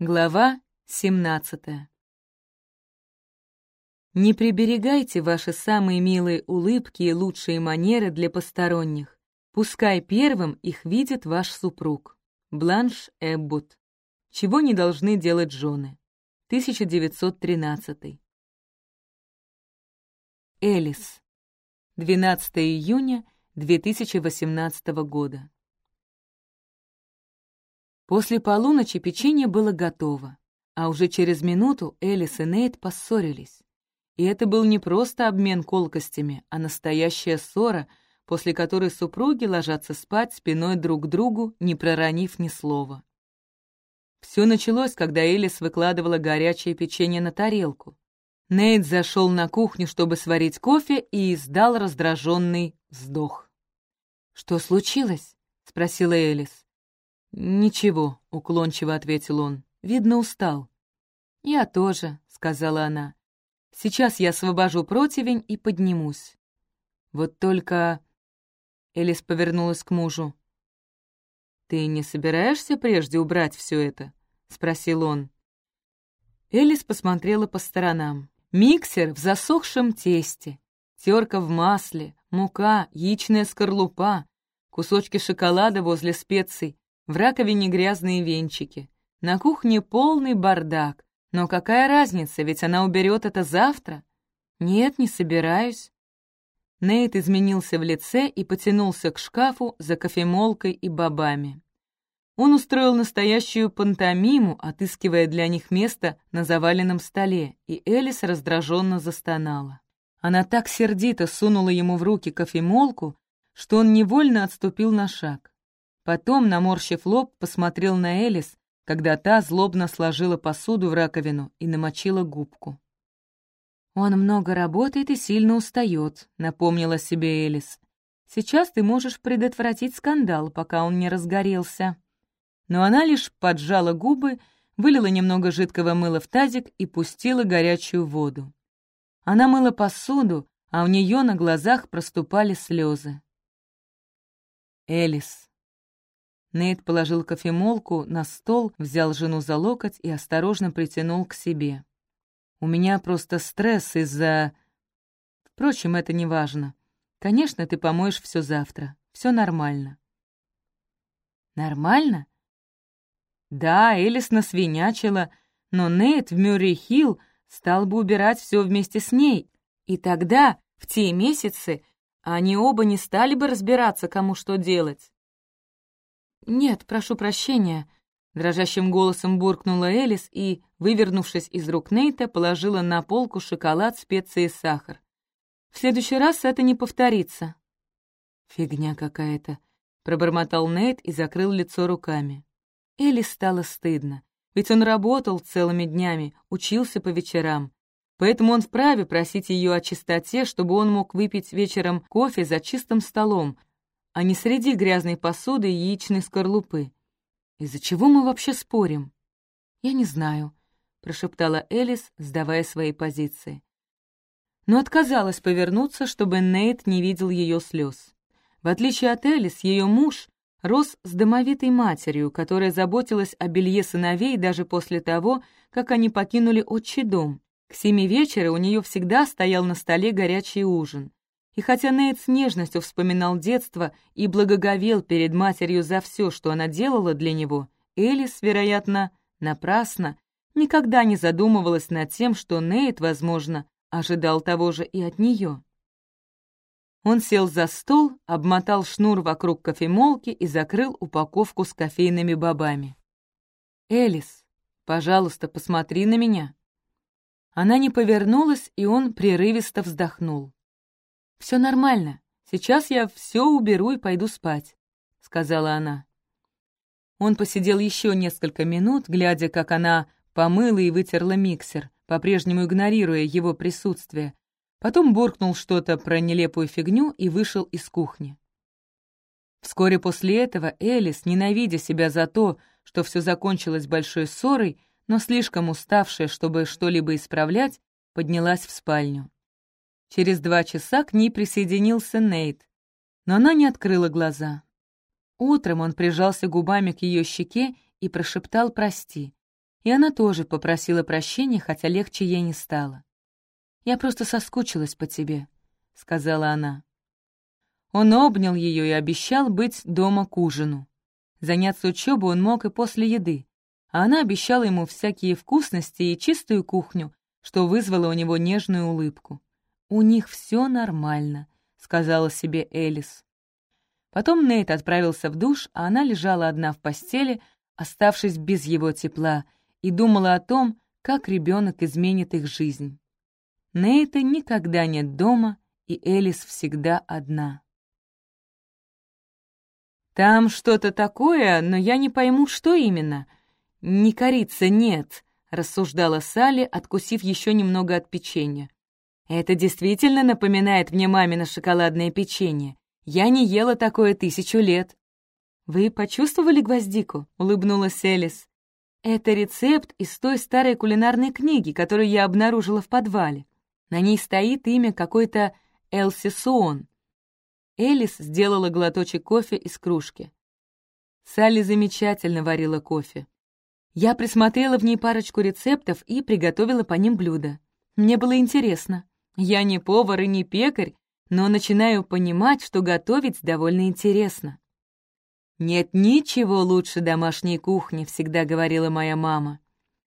Глава 17 Не приберегайте ваши самые милые улыбки и лучшие манеры для посторонних. Пускай первым их видит ваш супруг. Бланш Эббут. Чего не должны делать жены. 1913. Элис. 12 июня 2018 года. После полуночи печенье было готово, а уже через минуту Элис и Нейт поссорились. И это был не просто обмен колкостями, а настоящая ссора, после которой супруги ложатся спать спиной друг к другу, не проронив ни слова. Все началось, когда Элис выкладывала горячее печенье на тарелку. Нейт зашел на кухню, чтобы сварить кофе, и издал раздраженный вздох. «Что случилось?» — спросила Элис. «Ничего», — уклончиво ответил он. «Видно, устал». «Я тоже», — сказала она. «Сейчас я освобожу противень и поднимусь». «Вот только...» Элис повернулась к мужу. «Ты не собираешься прежде убрать все это?» — спросил он. Элис посмотрела по сторонам. Миксер в засохшем тесте, терка в масле, мука, яичная скорлупа, кусочки шоколада возле специй, в раковине грязные венчики. На кухне полный бардак. Но какая разница, ведь она уберет это завтра? Нет, не собираюсь. Нейт изменился в лице и потянулся к шкафу за кофемолкой и бобами. Он устроил настоящую пантомиму, отыскивая для них место на заваленном столе, и Элис раздраженно застонала. Она так сердито сунула ему в руки кофемолку, что он невольно отступил на шаг. Потом, наморщив лоб, посмотрел на Элис, когда та злобно сложила посуду в раковину и намочила губку. «Он много работает и сильно устает», — напомнила себе Элис. «Сейчас ты можешь предотвратить скандал, пока он не разгорелся». Но она лишь поджала губы, вылила немного жидкого мыла в тазик и пустила горячую воду. Она мыла посуду, а у нее на глазах проступали слезы. «Элис», Нейт положил кофемолку на стол, взял жену за локоть и осторожно притянул к себе. «У меня просто стресс из-за...» «Впрочем, это не важно. Конечно, ты помоешь все завтра. Все нормально». «Нормально?» «Да, Элис насвинячила, но Нейт в Мюррей-Хилл стал бы убирать все вместе с ней, и тогда, в те месяцы, они оба не стали бы разбираться, кому что делать. «Нет, прошу прощения», — дрожащим голосом буркнула Элис и, вывернувшись из рук Нейта, положила на полку шоколад, специи и сахар. «В следующий раз это не повторится». «Фигня какая-то», — пробормотал Нейт и закрыл лицо руками. Элис стало стыдно, ведь он работал целыми днями, учился по вечерам. Поэтому он вправе просить ее о чистоте, чтобы он мог выпить вечером кофе за чистым столом, а не среди грязной посуды и яичной скорлупы. Из-за чего мы вообще спорим? Я не знаю, прошептала Элис, сдавая свои позиции. Но отказалась повернуться, чтобы Нейт не видел ее слез. В отличие от Элис, ее муж рос с домовитой матерью, которая заботилась о белье сыновей даже после того, как они покинули отчий дом. К семи вечера у нее всегда стоял на столе горячий ужин. И хотя Нейт с нежностью вспоминал детство и благоговел перед матерью за все, что она делала для него, Элис, вероятно, напрасно, никогда не задумывалась над тем, что Нейт, возможно, ожидал того же и от нее. Он сел за стол, обмотал шнур вокруг кофемолки и закрыл упаковку с кофейными бобами. «Элис, пожалуйста, посмотри на меня». Она не повернулась, и он прерывисто вздохнул. «Все нормально. Сейчас я все уберу и пойду спать», — сказала она. Он посидел еще несколько минут, глядя, как она помыла и вытерла миксер, по-прежнему игнорируя его присутствие. Потом буркнул что-то про нелепую фигню и вышел из кухни. Вскоре после этого Элис, ненавидя себя за то, что все закончилось большой ссорой, но слишком уставшая, чтобы что-либо исправлять, поднялась в спальню. Через два часа к ней присоединился Нейт, но она не открыла глаза. Утром он прижался губами к ее щеке и прошептал «прости». И она тоже попросила прощения, хотя легче ей не стало. «Я просто соскучилась по тебе», — сказала она. Он обнял ее и обещал быть дома к ужину. Заняться учебой он мог и после еды, а она обещала ему всякие вкусности и чистую кухню, что вызвало у него нежную улыбку. «У них все нормально», — сказала себе Элис. Потом Нейт отправился в душ, а она лежала одна в постели, оставшись без его тепла, и думала о том, как ребенок изменит их жизнь. Нейта никогда нет дома, и Элис всегда одна. «Там что-то такое, но я не пойму, что именно. Не корица нет», — рассуждала Салли, откусив еще немного от печенья. «Это действительно напоминает мне мамино шоколадное печенье. Я не ела такое тысячу лет». «Вы почувствовали гвоздику?» — улыбнулась Элис. «Это рецепт из той старой кулинарной книги, которую я обнаружила в подвале. На ней стоит имя какой-то Элси Суон. Элис сделала глоточек кофе из кружки. Салли замечательно варила кофе. Я присмотрела в ней парочку рецептов и приготовила по ним блюда. Мне было интересно. Я не повар и не пекарь, но начинаю понимать, что готовить довольно интересно. «Нет ничего лучше домашней кухни», — всегда говорила моя мама.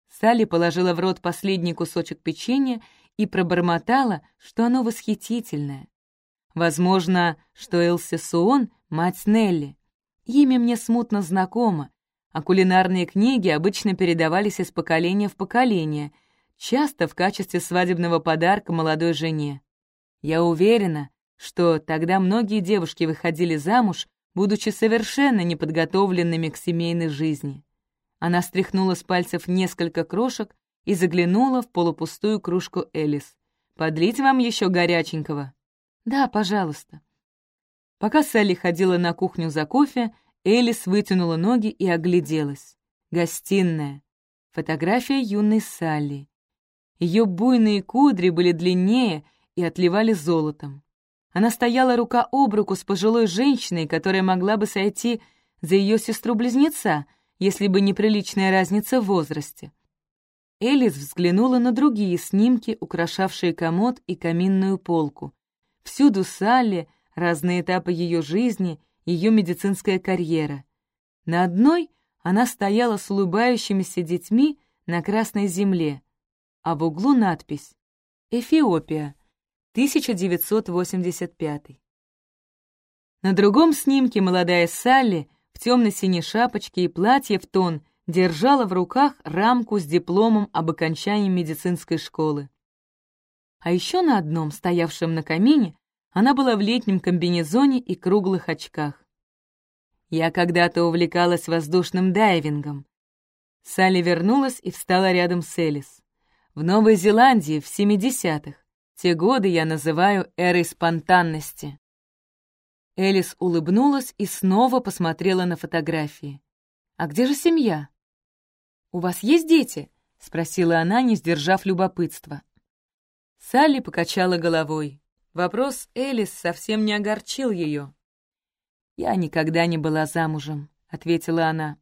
Салли положила в рот последний кусочек печенья и пробормотала, что оно восхитительное. Возможно, что Элси Суон — мать Нелли. Имя мне смутно знакомо, а кулинарные книги обычно передавались из поколения в поколение, часто в качестве свадебного подарка молодой жене. Я уверена, что тогда многие девушки выходили замуж, будучи совершенно неподготовленными к семейной жизни. Она стряхнула с пальцев несколько крошек и заглянула в полупустую кружку Элис. «Подлить вам еще горяченького?» «Да, пожалуйста». Пока Салли ходила на кухню за кофе, Элис вытянула ноги и огляделась. Гостиная. Фотография юной Салли. Ее буйные кудри были длиннее и отливали золотом. Она стояла рука об руку с пожилой женщиной, которая могла бы сойти за ее сестру-близнеца, если бы не приличная разница в возрасте. Элис взглянула на другие снимки, украшавшие комод и каминную полку. Всюду Салли, разные этапы ее жизни, ее медицинская карьера. На одной она стояла с улыбающимися детьми на Красной Земле, а в углу надпись «Эфиопия, 1985». На другом снимке молодая Салли в темно-синей шапочке и платье в тон держала в руках рамку с дипломом об окончании медицинской школы. А еще на одном, стоявшем на камине, она была в летнем комбинезоне и круглых очках. Я когда-то увлекалась воздушным дайвингом. Салли вернулась и встала рядом с Элис. В Новой Зеландии в 70-х. Те годы я называю эрой спонтанности. Элис улыбнулась и снова посмотрела на фотографии. «А где же семья?» «У вас есть дети?» — спросила она, не сдержав любопытства. Салли покачала головой. Вопрос Элис совсем не огорчил ее. «Я никогда не была замужем», — ответила она.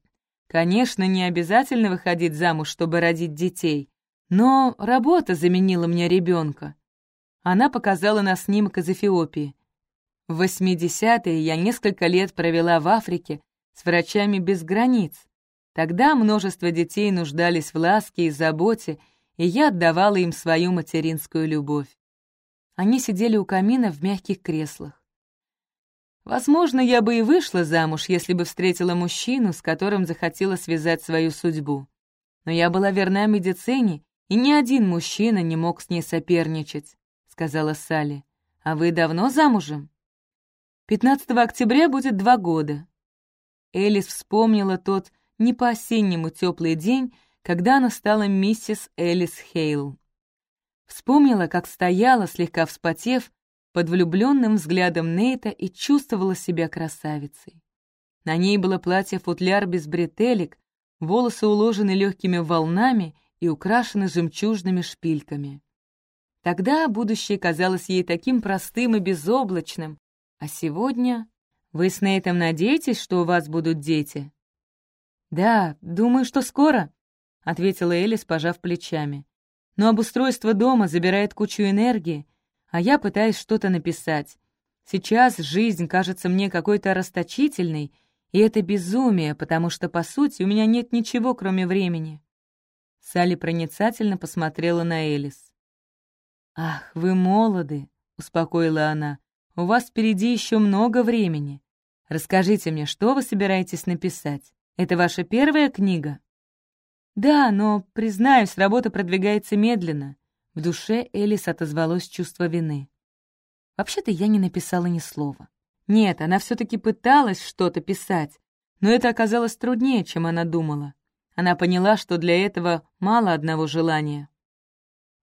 «Конечно, не обязательно выходить замуж, чтобы родить детей, но работа заменила мне ребенка». Она показала на снимок из Эфиопии. В 80-е я несколько лет провела в Африке с врачами без границ. Тогда множество детей нуждались в ласке и заботе, и я отдавала им свою материнскую любовь. Они сидели у камина в мягких креслах. Возможно, я бы и вышла замуж, если бы встретила мужчину, с которым захотела связать свою судьбу. Но я была верна медицине, и ни один мужчина не мог с ней соперничать, — сказала Салли. А вы давно замужем? 15 октября будет два года. Элис вспомнила тот не по-осеннему теплый день, когда она стала миссис Элис Хейл. Вспомнила, как стояла, слегка вспотев, под влюбленным взглядом Нейта и чувствовала себя красавицей. На ней было платье-футляр без бретелек, волосы уложены легкими волнами и украшены жемчужными шпильками. Тогда будущее казалось ей таким простым и безоблачным, а сегодня... Вы с Нейтом надеетесь, что у вас будут дети? Да, думаю, что скоро. ответила Элис, пожав плечами. «Но обустройство дома забирает кучу энергии, а я пытаюсь что-то написать. Сейчас жизнь кажется мне какой-то расточительной, и это безумие, потому что, по сути, у меня нет ничего, кроме времени». Салли проницательно посмотрела на Элис. «Ах, вы молоды», — успокоила она. «У вас впереди еще много времени. Расскажите мне, что вы собираетесь написать? Это ваша первая книга?» «Да, но, признаюсь, работа продвигается медленно». В душе Элис отозвалось чувство вины. «Вообще-то я не написала ни слова. Нет, она все таки пыталась что-то писать, но это оказалось труднее, чем она думала. Она поняла, что для этого мало одного желания.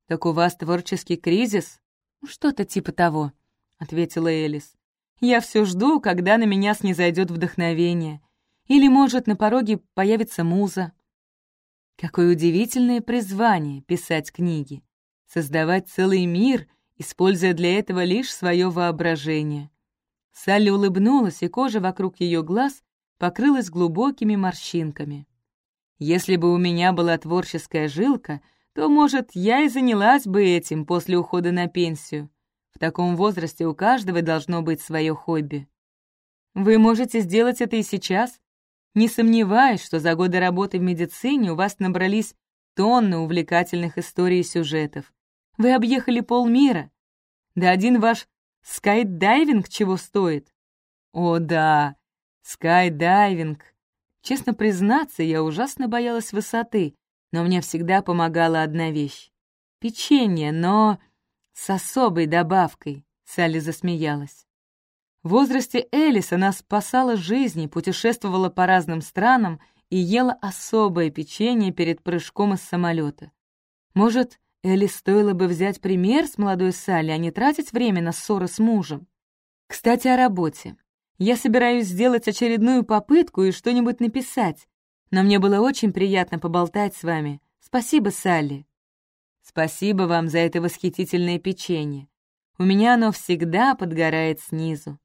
«Так у вас творческий кризис?» «Что-то типа того», — ответила Элис. «Я все жду, когда на меня снизойдет вдохновение. Или, может, на пороге появится муза». Какое удивительное призвание — писать книги. Создавать целый мир, используя для этого лишь свое воображение. Салли улыбнулась, и кожа вокруг ее глаз покрылась глубокими морщинками. Если бы у меня была творческая жилка, то, может, я и занялась бы этим после ухода на пенсию. В таком возрасте у каждого должно быть свое хобби. Вы можете сделать это и сейчас. Не сомневаюсь, что за годы работы в медицине у вас набрались тонны увлекательных историй и сюжетов. Вы объехали полмира. Да один ваш скайдайвинг чего стоит? О, да, скайдайвинг. Честно признаться, я ужасно боялась высоты, но мне всегда помогала одна вещь. Печенье, но с особой добавкой, Салли засмеялась. В возрасте Элис она спасала жизни, путешествовала по разным странам и ела особое печенье перед прыжком из самолета. Может, Элис стоило бы взять пример с молодой Салли, а не тратить время на ссоры с мужем? Кстати, о работе. Я собираюсь сделать очередную попытку и что-нибудь написать, но мне было очень приятно поболтать с вами. Спасибо, Салли. Спасибо вам за это восхитительное печенье. У меня оно всегда подгорает снизу.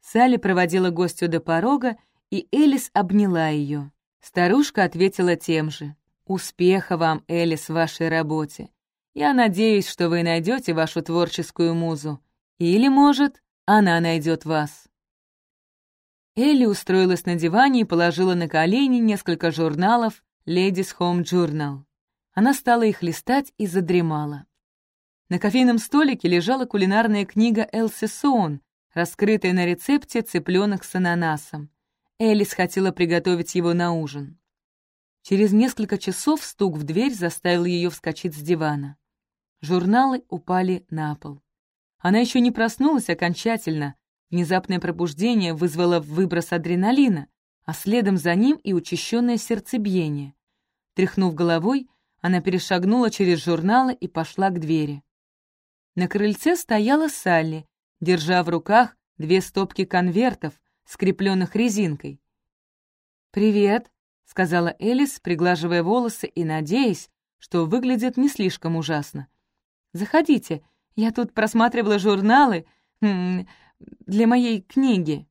Салли проводила гостю до порога, и Элис обняла ее. Старушка ответила тем же. «Успеха вам, Элис, в вашей работе. Я надеюсь, что вы найдете вашу творческую музу. Или, может, она найдет вас». Элли устроилась на диване и положила на колени несколько журналов Ladies Home Journal. Она стала их листать и задремала. На кофейном столике лежала кулинарная книга Элси Соун, раскрытая на рецепте цыпленок с ананасом. Элис хотела приготовить его на ужин. Через несколько часов стук в дверь заставил ее вскочить с дивана. Журналы упали на пол. Она еще не проснулась окончательно, Внезапное пробуждение вызвало выброс адреналина, а следом за ним и учащенное сердцебиение. Тряхнув головой, она перешагнула через журналы и пошла к двери. На крыльце стояла Салли, держа в руках две стопки конвертов, скрепленных резинкой. «Привет», — сказала Элис, приглаживая волосы и надеясь, что выглядит не слишком ужасно. «Заходите, я тут просматривала журналы, для моей книги».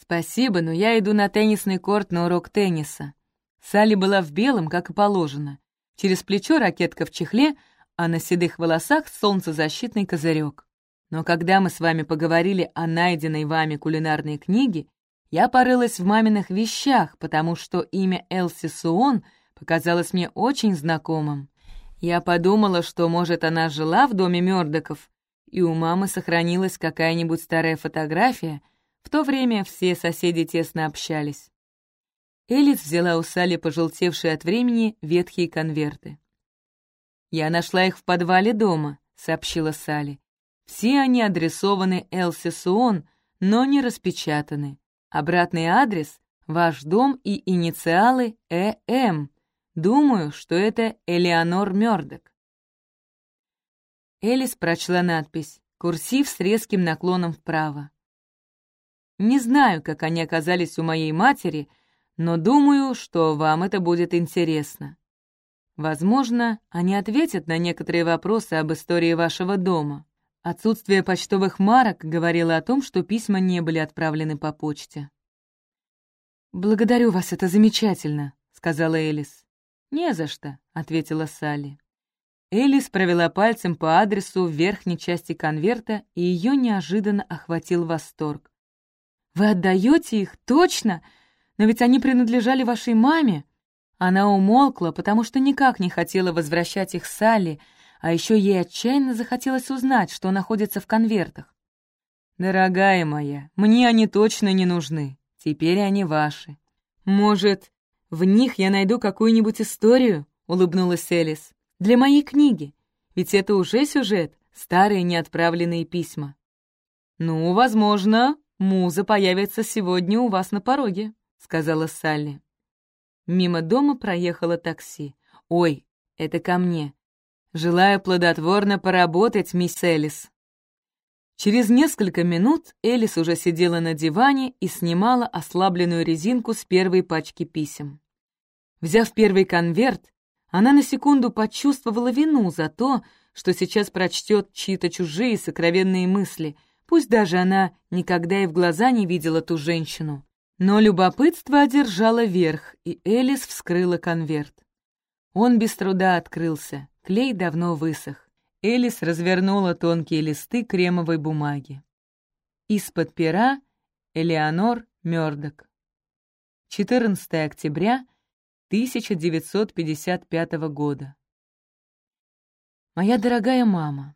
«Спасибо, но я иду на теннисный корт на урок тенниса». Салли была в белом, как и положено. Через плечо ракетка в чехле, а на седых волосах солнцезащитный козырек. Но когда мы с вами поговорили о найденной вами кулинарной книге, я порылась в маминых вещах, потому что имя Элси Суон показалось мне очень знакомым. Я подумала, что, может, она жила в доме Мёрдоков, и у мамы сохранилась какая-нибудь старая фотография, в то время все соседи тесно общались. Элис взяла у Салли пожелтевшие от времени ветхие конверты. «Я нашла их в подвале дома», — сообщила Салли. «Все они адресованы Элси Суон, но не распечатаны. Обратный адрес — ваш дом и инициалы Э.М. Думаю, что это Элеонор Мёрдок. Элис прочла надпись «Курсив с резким наклоном вправо». «Не знаю, как они оказались у моей матери, но думаю, что вам это будет интересно. Возможно, они ответят на некоторые вопросы об истории вашего дома. Отсутствие почтовых марок говорило о том, что письма не были отправлены по почте. «Благодарю вас, это замечательно», — сказала Элис. «Не за что», — ответила Салли. Элис провела пальцем по адресу в верхней части конверта, и ее неожиданно охватил восторг. «Вы отдаете их? Точно? Но ведь они принадлежали вашей маме!» Она умолкла, потому что никак не хотела возвращать их Салли, а еще ей отчаянно захотелось узнать, что находится в конвертах. «Дорогая моя, мне они точно не нужны. Теперь они ваши. Может, в них я найду какую-нибудь историю?» — улыбнулась Элис. «Для моей книги. Ведь это уже сюжет, старые неотправленные письма». «Ну, возможно, муза появится сегодня у вас на пороге», — сказала Салли. Мимо дома проехало такси. «Ой, это ко мне. Желаю плодотворно поработать, мисс Элис». Через несколько минут Элис уже сидела на диване и снимала ослабленную резинку с первой пачки писем. Взяв первый конверт, она на секунду почувствовала вину за то, что сейчас прочтет чьи-то чужие сокровенные мысли, пусть даже она никогда и в глаза не видела ту женщину. Но любопытство одержало верх, и Элис вскрыла конверт. Он без труда открылся, клей давно высох. Элис развернула тонкие листы кремовой бумаги. Из-под пера Элеонор Мёрдок. 14 октября 1955 года. Моя дорогая мама,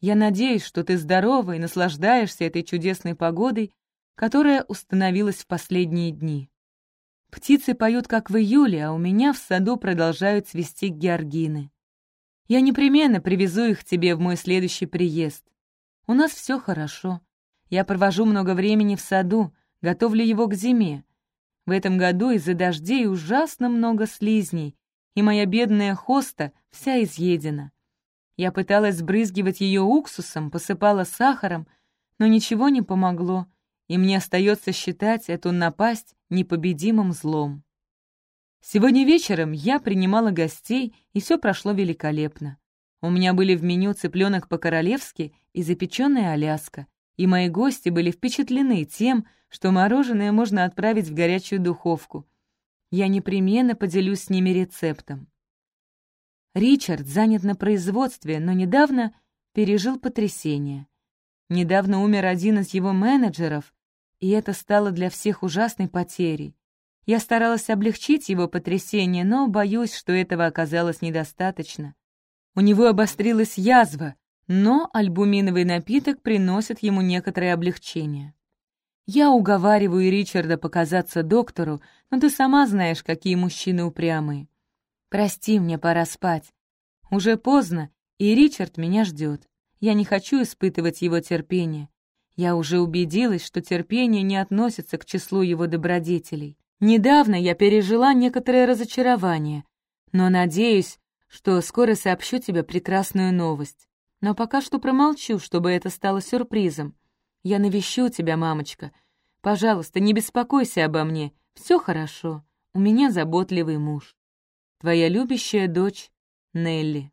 я надеюсь, что ты здорова и наслаждаешься этой чудесной погодой которая установилась в последние дни. Птицы поют, как в июле, а у меня в саду продолжают цвести георгины. Я непременно привезу их тебе в мой следующий приезд. У нас все хорошо. Я провожу много времени в саду, готовлю его к зиме. В этом году из-за дождей ужасно много слизней, и моя бедная хоста вся изъедена. Я пыталась сбрызгивать ее уксусом, посыпала сахаром, но ничего не помогло — и мне остается считать эту напасть непобедимым злом. Сегодня вечером я принимала гостей, и все прошло великолепно. У меня были в меню цыпленок по-королевски и запеченная аляска, и мои гости были впечатлены тем, что мороженое можно отправить в горячую духовку. Я непременно поделюсь с ними рецептом. Ричард занят на производстве, но недавно пережил потрясение. Недавно умер один из его менеджеров, и это стало для всех ужасной потерей. Я старалась облегчить его потрясение, но боюсь, что этого оказалось недостаточно. У него обострилась язва, но альбуминовый напиток приносит ему некоторое облегчение. Я уговариваю Ричарда показаться доктору, но ты сама знаешь, какие мужчины упрямые. Прости, мне пора спать. Уже поздно, и Ричард меня ждет. Я не хочу испытывать его терпение. Я уже убедилась, что терпение не относится к числу его добродетелей. Недавно я пережила некоторое разочарование, но надеюсь, что скоро сообщу тебе прекрасную новость. Но пока что промолчу, чтобы это стало сюрпризом. Я навещу тебя, мамочка. Пожалуйста, не беспокойся обо мне. Все хорошо. У меня заботливый муж. Твоя любящая дочь Нелли.